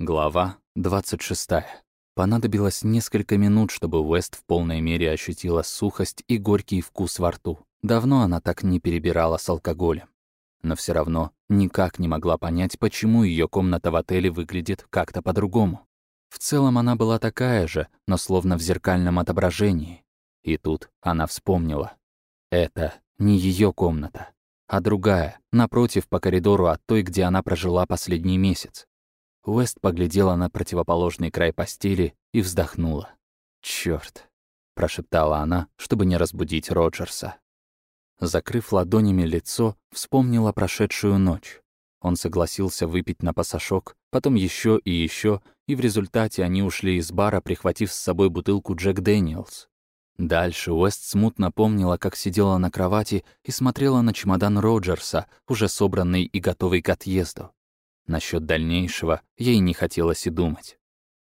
Глава 26. Понадобилось несколько минут, чтобы Уэст в полной мере ощутила сухость и горький вкус во рту. Давно она так не перебирала с алкоголем. Но все равно никак не могла понять, почему ее комната в отеле выглядит как-то по-другому. В целом она была такая же, но словно в зеркальном отображении. И тут она вспомнила. Это не ее комната, а другая, напротив по коридору от той, где она прожила последний месяц. Уэст поглядела на противоположный край постели и вздохнула. «Чёрт!» — прошептала она, чтобы не разбудить Роджерса. Закрыв ладонями лицо, вспомнила прошедшую ночь. Он согласился выпить на посошок, потом еще и еще, и в результате они ушли из бара, прихватив с собой бутылку Jack Daniel's. Дальше Уэст смутно помнила, как сидела на кровати и смотрела на чемодан Роджерса, уже собранный и готовый к отъезду. Насчет дальнейшего ей не хотелось и думать.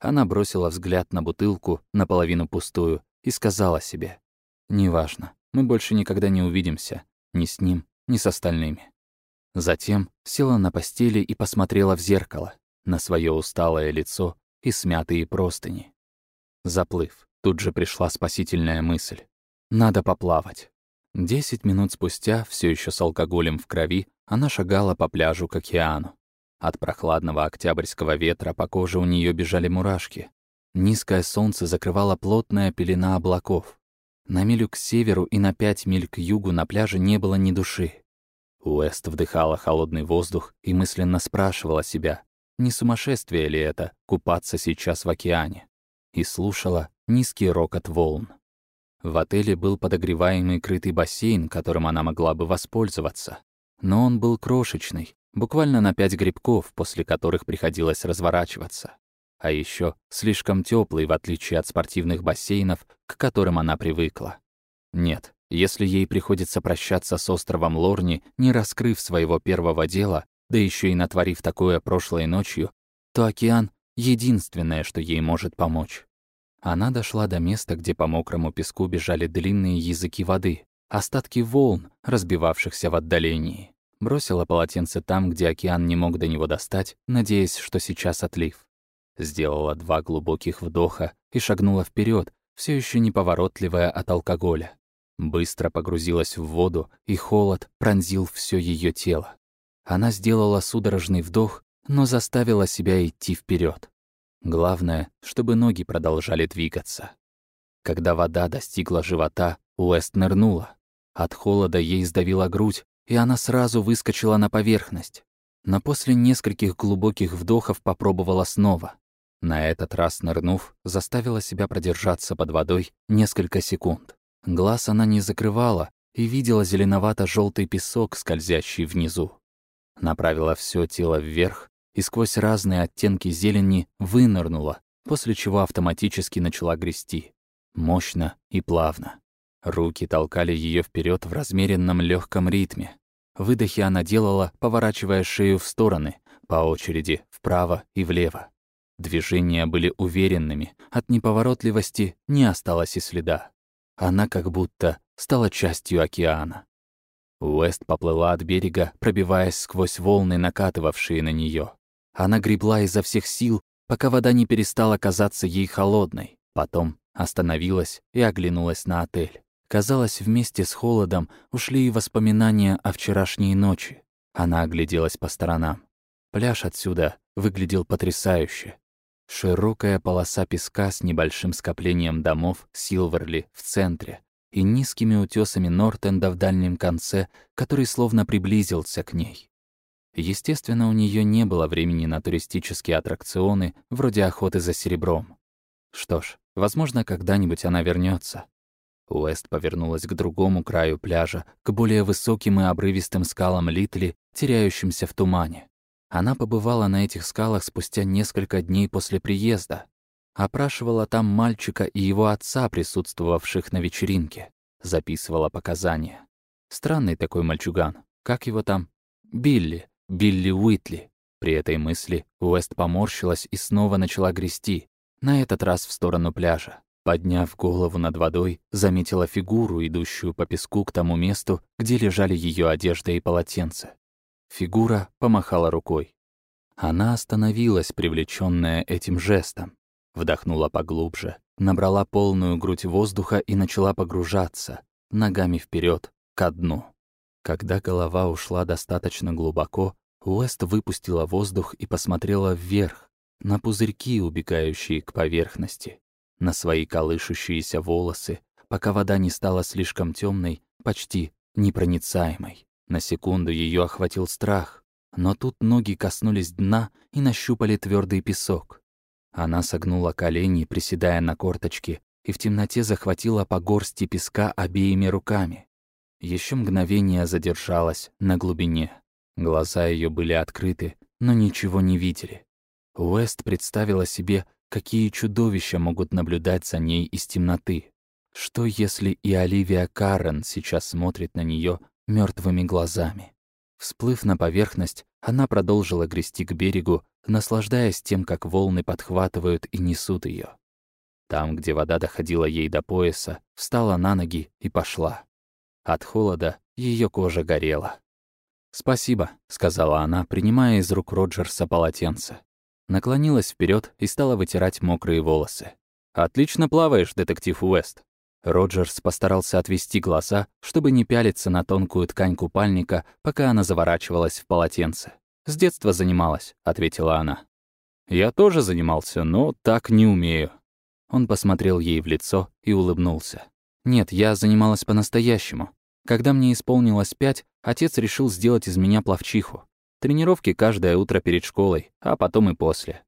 Она бросила взгляд на бутылку, наполовину пустую, и сказала себе, «Неважно, мы больше никогда не увидимся, ни с ним, ни с остальными». Затем села на постели и посмотрела в зеркало, на свое усталое лицо и смятые простыни. Заплыв, тут же пришла спасительная мысль. Надо поплавать. Десять минут спустя, все еще с алкоголем в крови, она шагала по пляжу к океану. От прохладного октябрьского ветра по коже у нее бежали мурашки. Низкое солнце закрывало плотная пелена облаков. На милю к северу и на пять миль к югу на пляже не было ни души. Уэст вдыхала холодный воздух и мысленно спрашивала себя, не сумасшествие ли это купаться сейчас в океане, и слушала низкий рокот волн. В отеле был подогреваемый крытый бассейн, которым она могла бы воспользоваться. Но он был крошечный, Буквально на пять грибков, после которых приходилось разворачиваться. А еще слишком теплый, в отличие от спортивных бассейнов, к которым она привыкла. Нет, если ей приходится прощаться с островом Лорни, не раскрыв своего первого дела, да еще и натворив такое прошлой ночью, то океан — единственное, что ей может помочь. Она дошла до места, где по мокрому песку бежали длинные языки воды, остатки волн, разбивавшихся в отдалении. Бросила полотенце там, где океан не мог до него достать, надеясь, что сейчас отлив. Сделала два глубоких вдоха и шагнула вперед, все еще неповоротливая от алкоголя. Быстро погрузилась в воду, и холод пронзил все ее тело. Она сделала судорожный вдох, но заставила себя идти вперед. Главное, чтобы ноги продолжали двигаться. Когда вода достигла живота, Уэст нырнула. От холода ей сдавила грудь, и она сразу выскочила на поверхность. Но после нескольких глубоких вдохов попробовала снова. На этот раз, нырнув, заставила себя продержаться под водой несколько секунд. Глаз она не закрывала и видела зеленовато желтый песок, скользящий внизу. Направила все тело вверх и сквозь разные оттенки зелени вынырнула, после чего автоматически начала грести. Мощно и плавно. Руки толкали ее вперед в размеренном легком ритме. Выдохи она делала, поворачивая шею в стороны, по очереди, вправо и влево. Движения были уверенными, от неповоротливости не осталось и следа. Она как будто стала частью океана. Уэст поплыла от берега, пробиваясь сквозь волны, накатывавшие на нее. Она гребла изо всех сил, пока вода не перестала казаться ей холодной. Потом остановилась и оглянулась на отель. Казалось, вместе с холодом ушли и воспоминания о вчерашней ночи. Она огляделась по сторонам. Пляж отсюда выглядел потрясающе. Широкая полоса песка с небольшим скоплением домов Силверли в центре и низкими утесами Нортенда в дальнем конце, который словно приблизился к ней. Естественно, у нее не было времени на туристические аттракционы вроде охоты за серебром. Что ж, возможно, когда-нибудь она вернется. Уэст повернулась к другому краю пляжа, к более высоким и обрывистым скалам Литли, теряющимся в тумане. Она побывала на этих скалах спустя несколько дней после приезда. Опрашивала там мальчика и его отца, присутствовавших на вечеринке. Записывала показания. Странный такой мальчуган. Как его там? Билли. Билли Уитли. При этой мысли Уэст поморщилась и снова начала грести, на этот раз в сторону пляжа. Подняв голову над водой, заметила фигуру, идущую по песку к тому месту, где лежали ее одежда и полотенце. Фигура помахала рукой. Она остановилась, привлеченная этим жестом. Вдохнула поглубже, набрала полную грудь воздуха и начала погружаться, ногами вперед ко дну. Когда голова ушла достаточно глубоко, Уэст выпустила воздух и посмотрела вверх, на пузырьки, убегающие к поверхности, на свои колышущиеся волосы, пока вода не стала слишком темной, почти непроницаемой. На секунду ее охватил страх, но тут ноги коснулись дна и нащупали твердый песок. Она согнула колени, приседая на корточки, и в темноте захватила по горсти песка обеими руками. Еще мгновение задержалась на глубине. Глаза ее были открыты, но ничего не видели. Уэст представила себе, какие чудовища могут наблюдать за ней из темноты. Что если и Оливия Каррен сейчас смотрит на нее мертвыми глазами? Всплыв на поверхность, она продолжила грести к берегу, наслаждаясь тем, как волны подхватывают и несут ее. Там, где вода доходила ей до пояса, встала на ноги и пошла. От холода ее кожа горела. «Спасибо», — сказала она, принимая из рук Роджерса полотенце. Наклонилась вперед и стала вытирать мокрые волосы. «Отлично плаваешь, детектив Уэст. Роджерс постарался отвести глаза, чтобы не пялиться на тонкую ткань купальника, пока она заворачивалась в полотенце. «С детства занималась», — ответила она. «Я тоже занимался, но так не умею». Он посмотрел ей в лицо и улыбнулся. «Нет, я занималась по-настоящему. Когда мне исполнилось пять, отец решил сделать из меня пловчиху. Тренировки каждое утро перед школой, а потом и после».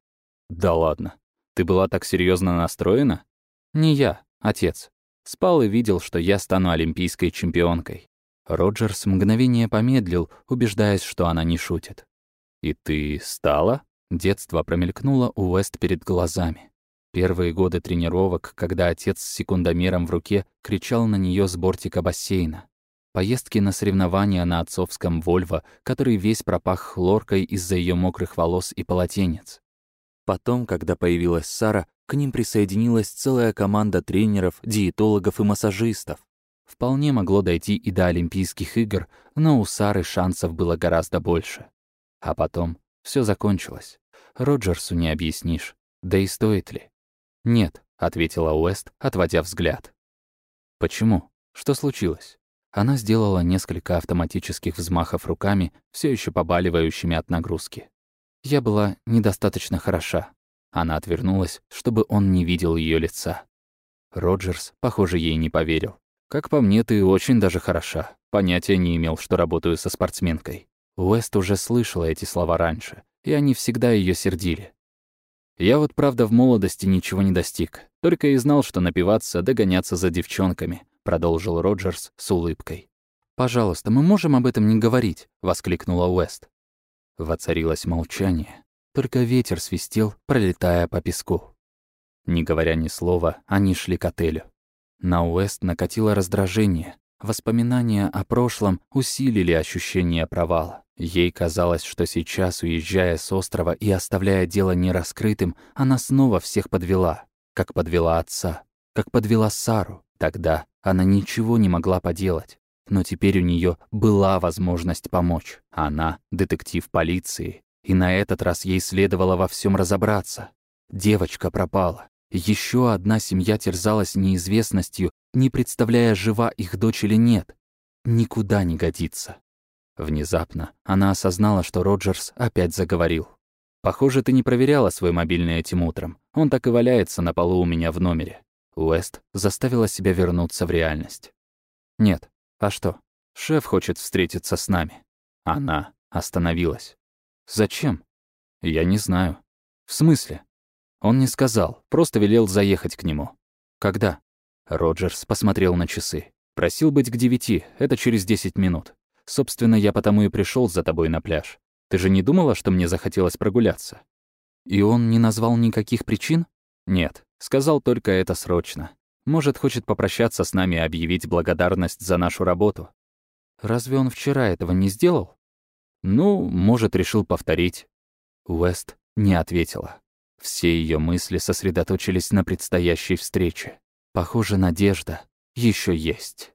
«Да ладно. Ты была так серьезно настроена?» «Не я, отец. Спал и видел, что я стану олимпийской чемпионкой. Роджерс мгновение помедлил, убеждаясь, что она не шутит. «И ты стала?» Детство промелькнуло у Уэст перед глазами. Первые годы тренировок, когда отец с секундомером в руке кричал на нее с бортика бассейна. Поездки на соревнования на отцовском «Вольво», который весь пропах хлоркой из-за ее мокрых волос и полотенец. Потом, когда появилась Сара, к ним присоединилась целая команда тренеров, диетологов и массажистов. Вполне могло дойти и до Олимпийских игр, но у Сары шансов было гораздо больше. А потом все закончилось. Роджерсу не объяснишь. Да и стоит ли? «Нет», — ответила Уэст, отводя взгляд. «Почему? Что случилось?» Она сделала несколько автоматических взмахов руками, все еще побаливающими от нагрузки. Я была недостаточно хороша. Она отвернулась, чтобы он не видел ее лица. Роджерс, похоже, ей не поверил. «Как по мне, ты очень даже хороша. Понятия не имел, что работаю со спортсменкой». Уэст уже слышала эти слова раньше, и они всегда ее сердили. Я вот, правда, в молодости ничего не достиг. Только и знал, что напиваться, догоняться за девчонками, продолжил Роджерс с улыбкой. «Пожалуйста, мы можем об этом не говорить», — воскликнула Уэст. Воцарилось молчание. Только ветер свистел, пролетая по песку. Не говоря ни слова, они шли к отелю. На Уэст накатило раздражение. Воспоминания о прошлом усилили ощущение провала. Ей казалось, что сейчас, уезжая с острова и оставляя дело нераскрытым, она снова всех подвела. Как подвела отца, как подвела Сару. Тогда она ничего не могла поделать. Но теперь у нее была возможность помочь. Она — детектив полиции, и на этот раз ей следовало во всем разобраться. Девочка пропала. Еще одна семья терзалась неизвестностью, не представляя, жива их дочь или нет. Никуда не годится. Внезапно она осознала, что Роджерс опять заговорил. «Похоже, ты не проверяла свой мобильный этим утром. Он так и валяется на полу у меня в номере». Уэст заставила себя вернуться в реальность. «Нет. А что? Шеф хочет встретиться с нами». Она остановилась. «Зачем?» «Я не знаю». «В смысле?» Он не сказал, просто велел заехать к нему. «Когда?» Роджерс посмотрел на часы. «Просил быть к девяти, это через десять минут. Собственно, я потому и пришел за тобой на пляж. Ты же не думала, что мне захотелось прогуляться?» «И он не назвал никаких причин?» «Нет, сказал только это срочно. Может, хочет попрощаться с нами и объявить благодарность за нашу работу». «Разве он вчера этого не сделал?» Ну, может, решил повторить. Уэст не ответила. Все ее мысли сосредоточились на предстоящей встрече. Похоже, надежда еще есть.